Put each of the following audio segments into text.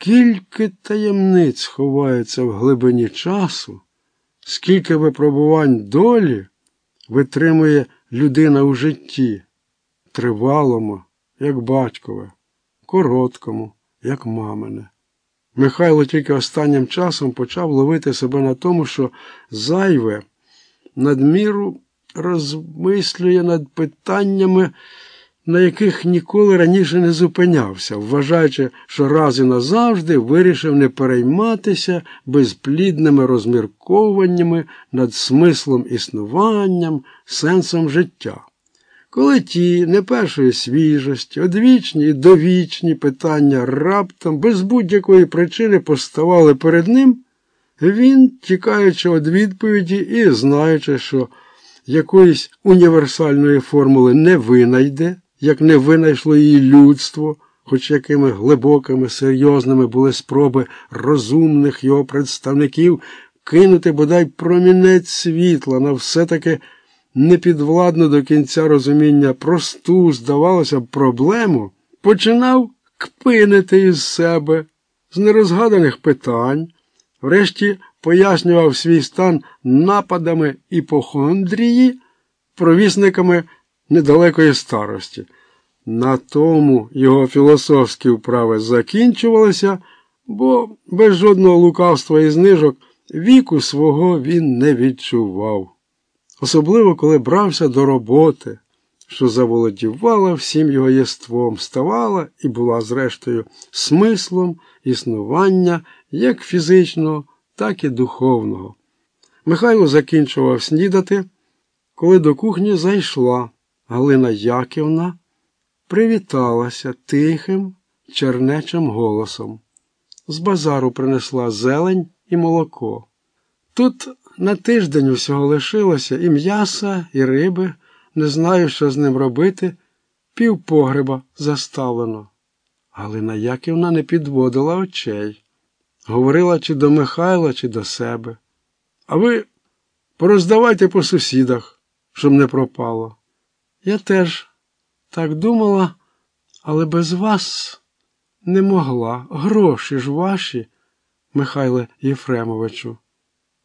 Скільки таємниць ховається в глибині часу, скільки випробувань долі витримує людина у житті, тривалому, як батькове, короткому, як мамине. Михайло тільки останнім часом почав ловити себе на тому, що зайве надміру розмислює над питаннями, на яких ніколи раніше не зупинявся, вважаючи, що раз і назавжди вирішив не перейматися безплідними розмірковуваннями над смислом існуванням, сенсом життя. Коли ті не першої свіжості, одвічні і довічні питання раптом, без будь-якої причини поставали перед ним, він, тікаючи від відповіді і знаючи, що якоїсь універсальної формули не винайде, як не винайшло її людство, хоч якими глибокими, серйозними були спроби розумних його представників кинути бодай промінець світла на все-таки непідвладну до кінця розуміння просту, здавалося б, проблему, починав кпинити із себе з нерозгаданих питань, врешті пояснював свій стан нападами іпохондрії, провісниками недалекої старості. На тому його філософські вправи закінчувалися, бо без жодного лукавства і знижок віку свого він не відчував. Особливо, коли брався до роботи, що заволодівала всім його єством, ставала і була, зрештою, смислом існування як фізичного, так і духовного. Михайло закінчував снідати, коли до кухні зайшла Галина Яківна, привіталася тихим, чернечим голосом. З базару принесла зелень і молоко. Тут на тиждень усього лишилося і м'яса, і риби, не знаю, що з ним робити, пів погреба заставлено. Галина Яківна не підводила очей. Говорила чи до Михайла, чи до себе. А ви пороздавайте по сусідах, щоб не пропало. Я теж так думала, але без вас не могла. Гроші ж ваші, Михайле Єфремовичу.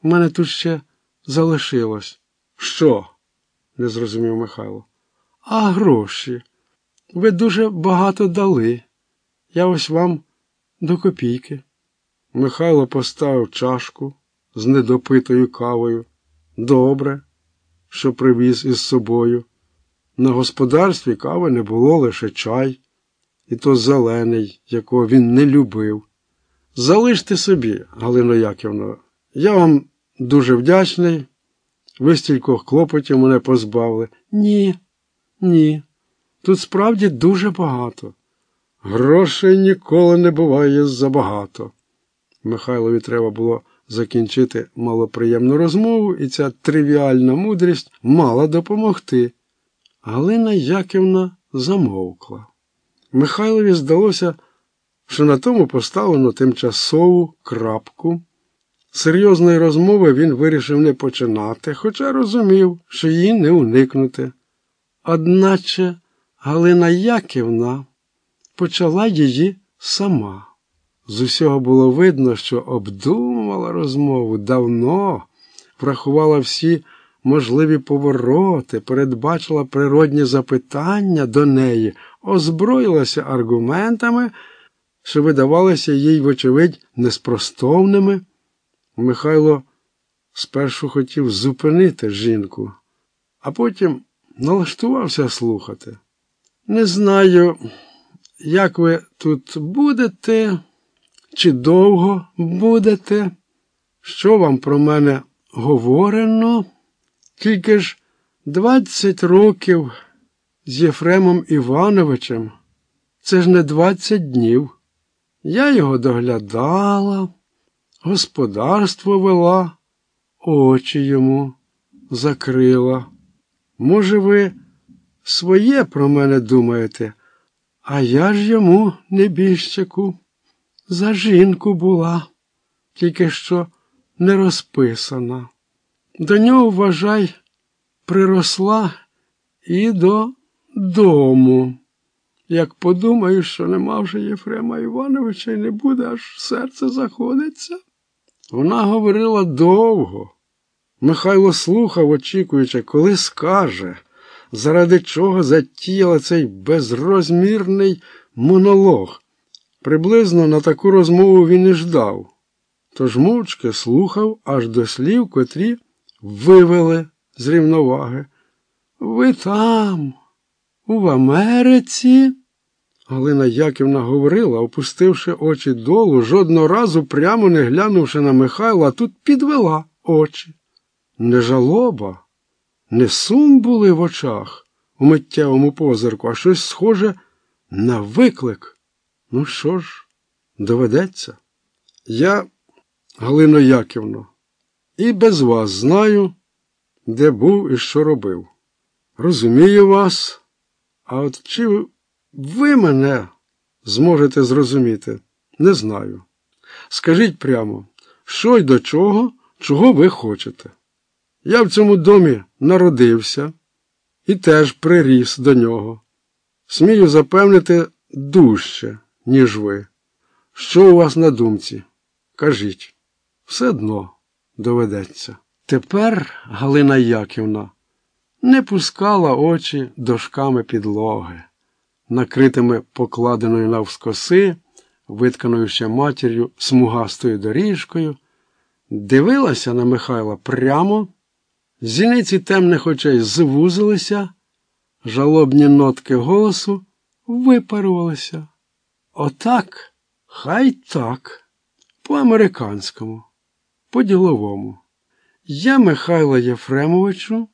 У мене тут ще залишилось. Що? не зрозумів Михайло. А гроші. Ви дуже багато дали. Я ось вам до копійки. Михайло поставив чашку з недопитою кавою. Добре, що привіз із собою. На господарстві кави не було лише чай, і то зелений, якого він не любив. Залиште собі, Галино Яківно, я вам дуже вдячний. Ви стількох клопотів мене позбавили. Ні, ні. Тут справді дуже багато. Грошей ніколи не буває забагато. Михайлові треба було закінчити малоприємну розмову, і ця тривіальна мудрість мала допомогти. Галина Яківна замовкла. Михайлові здалося, що на тому поставлено тимчасову крапку. Серйозної розмови він вирішив не починати, хоча розумів, що її не уникнути. Одначе Галина Яківна почала її сама. З усього було видно, що обдумувала розмову давно, врахувала всі можливі повороти, передбачила природні запитання до неї, озброїлася аргументами, що видавалися їй, вочевидь, неспростовними. Михайло спершу хотів зупинити жінку, а потім налаштувався слухати. Не знаю, як ви тут будете, чи довго будете, що вам про мене говорено, тільки ж двадцять років з Єфремом Івановичем, це ж не двадцять днів. Я його доглядала, господарство вела, очі йому закрила. Може, ви своє про мене думаєте, а я ж йому небіжчику за жінку була, тільки що не розписана. До нього, вважай, приросла і до дому. Як подумаю, що нема вже Єфрема Івановича і не буде, аж серце заходиться. Вона говорила довго. Михайло слухав, очікуючи, коли скаже, заради чого затіяла цей безрозмірний монолог. Приблизно на таку розмову він і ждав. Тож мовчки слухав аж до слів, котрі вивели з рівноваги. Ви там, у Америці? Галина Яківна говорила, опустивши очі долу, жодного разу прямо не глянувши на Михайла, тут підвела очі. Не жалоба, не сум були в очах у миттєвому позирку, а щось схоже на виклик. Ну що ж, доведеться. Я, Галино Яківно, і без вас знаю, де був і що робив. Розумію вас, а от чи ви мене зможете зрозуміти, не знаю. Скажіть прямо, що й до чого, чого ви хочете. Я в цьому домі народився і теж приріс до нього. Смію запевнити дужче, ніж ви. Що у вас на думці? Кажіть, все одно доведеться. Тепер Галина Яківна не пускала очі дошками підлоги, накритими покладеною навскоси, витканою ще матір'ю смугастою доріжкою, дивилася на Михайла прямо, зіниці темних очей звузилися, жалобні нотки голосу випарувалися. Отак, хай так, по-американському, по-діловому. Я, Михайла Єфремовичу,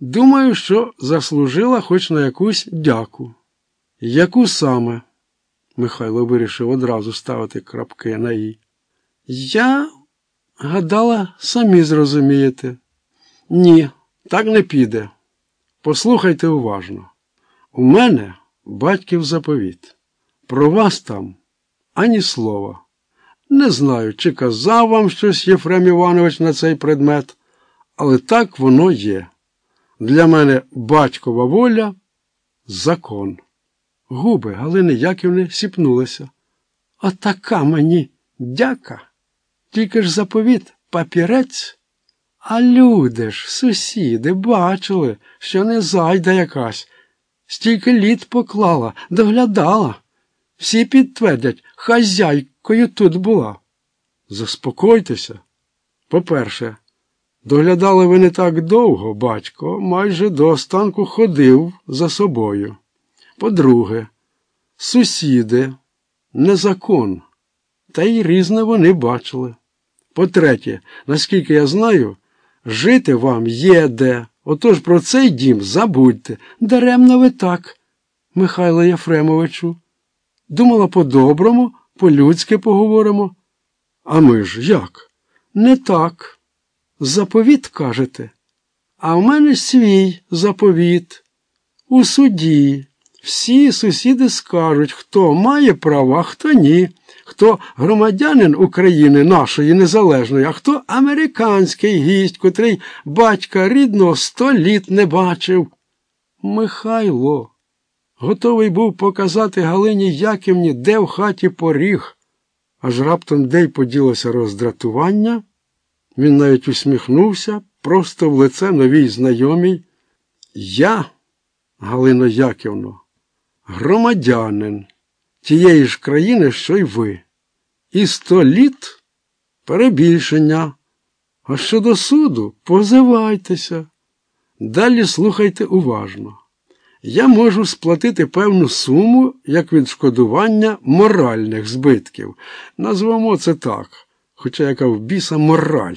думаю, що заслужила хоч на якусь дяку. Яку саме? Михайло вирішив одразу ставити крапки на «і». Я гадала, самі зрозумієте. Ні, так не піде. Послухайте уважно. У мене батьків заповіт. Про вас там ані слова. Не знаю, чи казав вам щось Єфрем Іванович на цей предмет, але так воно є. Для мене батькова воля закон. Губи Галини Яківни сіпнулися. Отака мені дяка. Тільки ж заповіт папірець. А люди ж, сусіди, бачили, що не зайда якась. Стільки літ поклала, доглядала. Всі підтвердять, хазяйкою тут була. Заспокойтеся. По-перше, доглядали ви не так довго, батько, майже до останку ходив за собою. По-друге, сусіди, не закон, та й різне вони бачили. По-третє, наскільки я знаю, жити вам є де. Отож про цей дім забудьте. Даремно ви так, Михайло Єфремовичу. Думала по-доброму, по-людськи поговоримо. А ми ж як? Не так. Заповіт кажете. А в мене свій заповіт. У суді. Всі сусіди скажуть, хто має права, хто ні, хто громадянин України нашої незалежної, а хто американський гість, котрий батька рідного сто літ не бачив. Михайло готовий був показати Галині Яківні, де в хаті поріг. Аж раптом де поділося роздратування. Він навіть усміхнувся просто в лице новій знайомій. Я, Галино Яківно, громадянин тієї ж країни, що й ви. І сто літ перебільшення. А щодо суду, позивайтеся. Далі слухайте уважно. Я можу сплатити певну суму як відшкодування моральних збитків. Назвемо це так, хоча яка в біса мораль.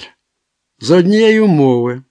За однієї умови,